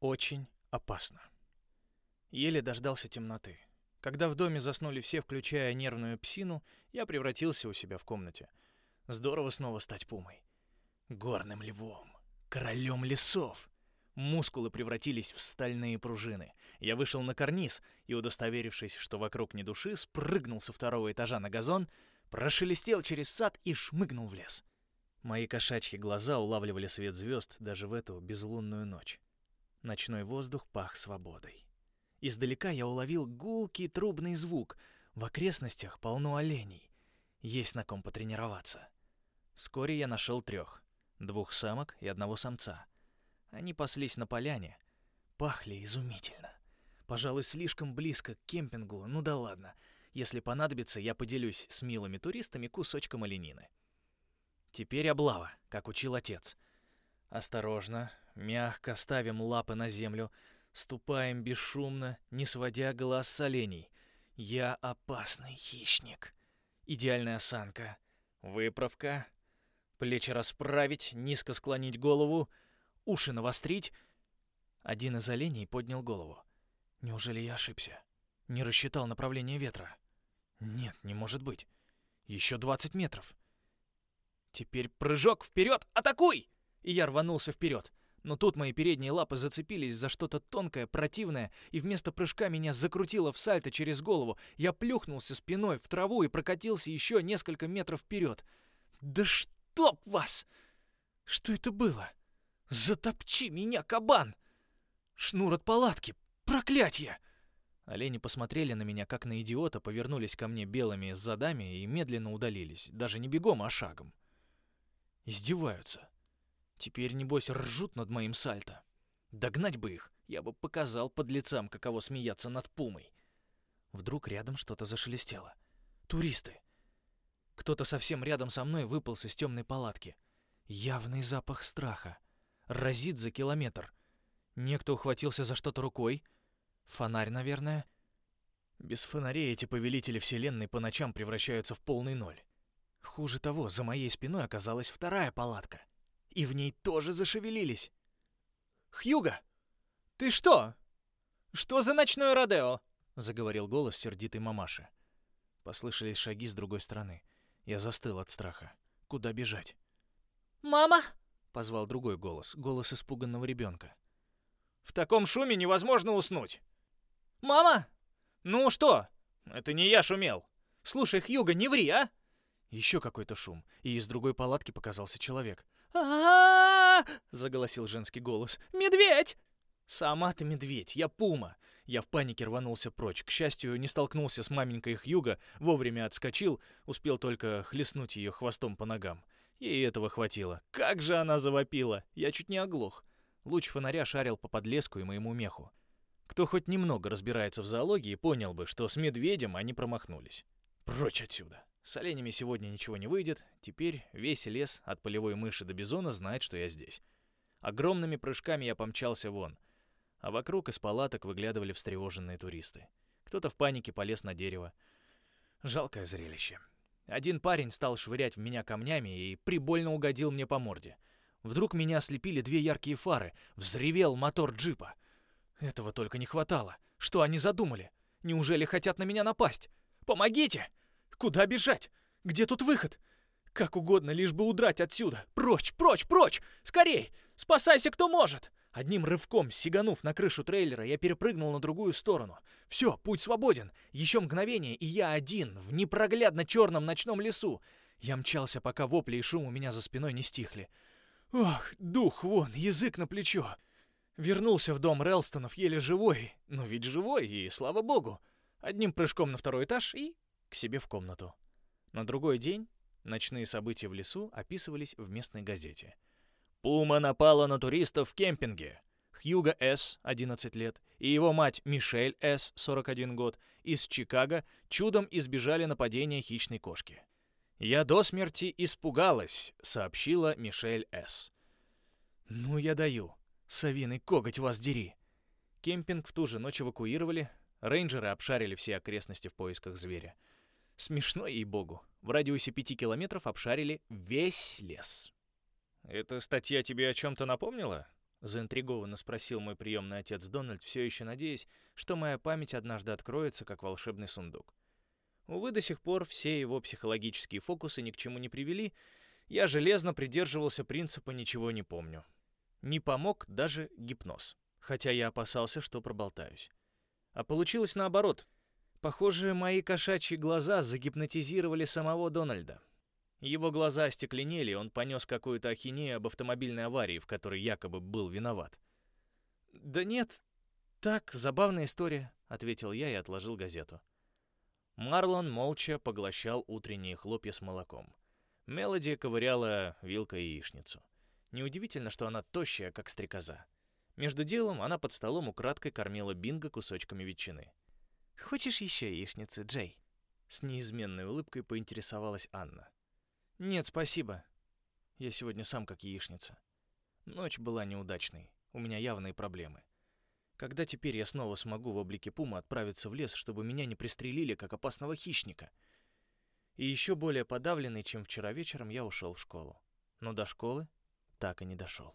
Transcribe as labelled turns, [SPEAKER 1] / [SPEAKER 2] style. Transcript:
[SPEAKER 1] Очень опасно. Еле дождался темноты. Когда в доме заснули все, включая нервную псину, я превратился у себя в комнате. Здорово снова стать пумой. Горным львом, королем лесов. Мускулы превратились в стальные пружины. Я вышел на карниз и, удостоверившись, что вокруг ни души, спрыгнул со второго этажа на газон, прошелестел через сад и шмыгнул в лес. Мои кошачьи глаза улавливали свет звезд даже в эту безлунную ночь. Ночной воздух пах свободой. Издалека я уловил гулкий трубный звук. В окрестностях полно оленей. Есть на ком потренироваться. Вскоре я нашел трех. Двух самок и одного самца. Они паслись на поляне. Пахли изумительно. Пожалуй, слишком близко к кемпингу, ну да ладно. Если понадобится, я поделюсь с милыми туристами кусочком оленины. Теперь облава, как учил отец. Осторожно, мягко ставим лапы на землю, ступаем бесшумно, не сводя глаз с оленей. Я опасный хищник. Идеальная осанка, выправка, плечи расправить, низко склонить голову, уши навострить. Один из оленей поднял голову. Неужели я ошибся? Не рассчитал направление ветра? Нет, не может быть. Еще 20 метров. Теперь прыжок вперед, атакуй! И я рванулся вперед. Но тут мои передние лапы зацепились за что-то тонкое, противное, и вместо прыжка меня закрутило в сальто через голову. Я плюхнулся спиной в траву и прокатился еще несколько метров вперед. Да чтоб вас! Что это было? Затопчи меня, кабан! Шнур от палатки! Проклятье! Олени посмотрели на меня, как на идиота, повернулись ко мне белыми задами и медленно удалились, даже не бегом, а шагом. Издеваются. Теперь, небось, ржут над моим сальто. Догнать бы их, я бы показал под лицам, каково смеяться над пумой. Вдруг рядом что-то зашелестело. Туристы. Кто-то совсем рядом со мной выполз из темной палатки. Явный запах страха. Разит за километр. Некто ухватился за что-то рукой. Фонарь, наверное. Без фонарей эти повелители вселенной по ночам превращаются в полный ноль. Хуже того, за моей спиной оказалась вторая палатка. И в ней тоже зашевелились. «Хьюга! Ты что? Что за ночное Родео?» — заговорил голос сердитой мамаши. Послышались шаги с другой стороны. Я застыл от страха. Куда бежать?
[SPEAKER 2] «Мама!»
[SPEAKER 1] — позвал другой голос, голос испуганного ребенка. «В таком шуме невозможно уснуть!»
[SPEAKER 2] «Мама!»
[SPEAKER 1] «Ну что? Это не я шумел!» «Слушай, Хьюга, не ври, а!» Еще какой-то шум, и из другой палатки показался человек.
[SPEAKER 2] А заголосил женский голос. «Медведь!»
[SPEAKER 1] «Сама ты медведь, я пума!» Я в панике рванулся прочь. К счастью, не столкнулся с маменькой Хьюга, вовремя отскочил, успел только хлестнуть ее хвостом по ногам. Ей этого хватило. Как же она завопила! Я чуть не оглох. Луч фонаря шарил по подлеску и моему меху. Кто хоть немного разбирается в зоологии, понял бы, что с медведем они промахнулись. Прочь отсюда! С оленями сегодня ничего не выйдет. Теперь весь лес от полевой мыши до бизона знает, что я здесь. Огромными прыжками я помчался вон. А вокруг из палаток выглядывали встревоженные туристы. Кто-то в панике полез на дерево. Жалкое зрелище. Один парень стал швырять в меня камнями и прибольно угодил мне по морде. Вдруг меня ослепили две яркие фары. Взревел мотор джипа. Этого только не хватало. Что они задумали? Неужели хотят на меня напасть? Помогите! Куда бежать? Где тут выход? Как угодно, лишь бы удрать отсюда. Прочь, прочь, прочь! Скорей! Спасайся, кто может! Одним рывком, сиганув на крышу трейлера, я перепрыгнул на другую сторону. Все, путь свободен. Еще мгновение, и я один, в непроглядно черном ночном лесу. Я мчался, пока вопли и шум у меня за спиной не стихли. Ох, дух вон, язык на плечо. Вернулся в дом Релстонов еле живой. Ну ведь живой, и слава богу. Одним прыжком на второй этаж и к себе в комнату. На другой день ночные события в лесу описывались в местной газете. Пума напала на туристов в кемпинге. Хьюго С., 11 лет, и его мать Мишель С., 41 год, из Чикаго чудом избежали нападения хищной кошки. «Я до смерти испугалась», — сообщила Мишель С. «Ну я даю. Совиный коготь вас дери». Кемпинг в ту же ночь эвакуировали, рейнджеры обшарили все окрестности в поисках зверя. Смешно, ей-богу. В радиусе пяти километров обшарили весь лес. «Эта статья тебе о чем-то напомнила?» Заинтригованно спросил мой приемный отец Дональд, все еще надеясь, что моя память однажды откроется, как волшебный сундук. Увы, до сих пор все его психологические фокусы ни к чему не привели, я железно придерживался принципа «ничего не помню». Не помог даже гипноз, хотя я опасался, что проболтаюсь. А получилось наоборот. Похоже, мои кошачьи глаза загипнотизировали самого Дональда. Его глаза остекленели, он понес какую-то ахинею об автомобильной аварии, в которой якобы был виноват. «Да нет, так, забавная история», — ответил я и отложил газету. Марлон молча поглощал утренние хлопья с молоком. Мелоди ковыряла вилкой яичницу. Неудивительно, что она тощая, как стрекоза. Между делом она под столом украдкой кормила Бинго кусочками ветчины. «Хочешь еще яичницы, Джей?» С неизменной улыбкой поинтересовалась Анна. «Нет, спасибо. Я сегодня сам как яичница. Ночь была неудачной, у меня явные проблемы. Когда теперь я снова смогу в облике пумы отправиться в лес, чтобы меня не пристрелили, как опасного хищника?» И еще более подавленный, чем вчера вечером, я ушел в школу. Но до школы так и не дошел.